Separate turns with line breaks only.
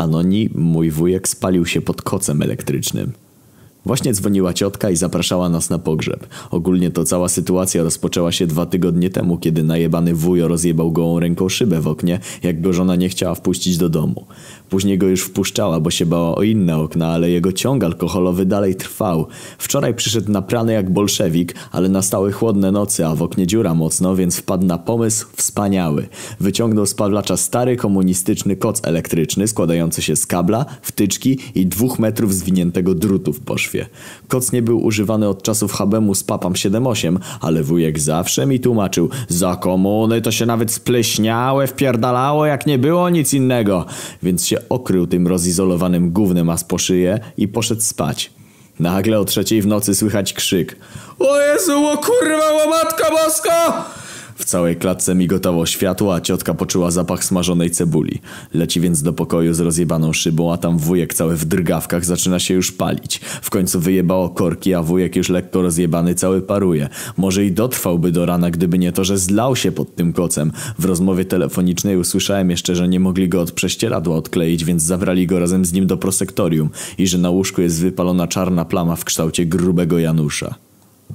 Anoni, mój wujek, spalił się pod kocem elektrycznym. Właśnie dzwoniła ciotka i zapraszała nas na pogrzeb. Ogólnie to cała sytuacja rozpoczęła się dwa tygodnie temu, kiedy najebany wujo rozjebał gołą ręką szybę w oknie, jak go żona nie chciała wpuścić do domu. Później go już wpuszczała, bo się bała o inne okna, ale jego ciąg alkoholowy dalej trwał. Wczoraj przyszedł naprany jak bolszewik, ale nastały chłodne nocy, a w oknie dziura mocno, więc wpadł na pomysł wspaniały. Wyciągnął z pawlacza stary komunistyczny koc elektryczny składający się z kabla, wtyczki i dwóch metrów zwiniętego drutu w poszwie. Koc nie był używany od czasów Habemu z Papam 7.8, ale wujek zawsze mi tłumaczył za komuny to się nawet spleśniałe wpierdalało jak nie było nic innego, więc się okrył tym rozizolowanym gównem as po szyję i poszedł spać. Nagle o trzeciej w nocy słychać krzyk. O Jezu, o kurwa, o matka boska! W całej klatce migotało światło, a ciotka poczuła zapach smażonej cebuli. Leci więc do pokoju z rozjebaną szybą, a tam wujek cały w drgawkach zaczyna się już palić. W końcu wyjebało korki, a wujek już lekko rozjebany cały paruje. Może i dotrwałby do rana, gdyby nie to, że zlał się pod tym kocem. W rozmowie telefonicznej usłyszałem jeszcze, że nie mogli go od prześcieradła odkleić, więc zabrali go razem z nim do prosektorium i że na łóżku jest wypalona czarna plama w kształcie grubego Janusza.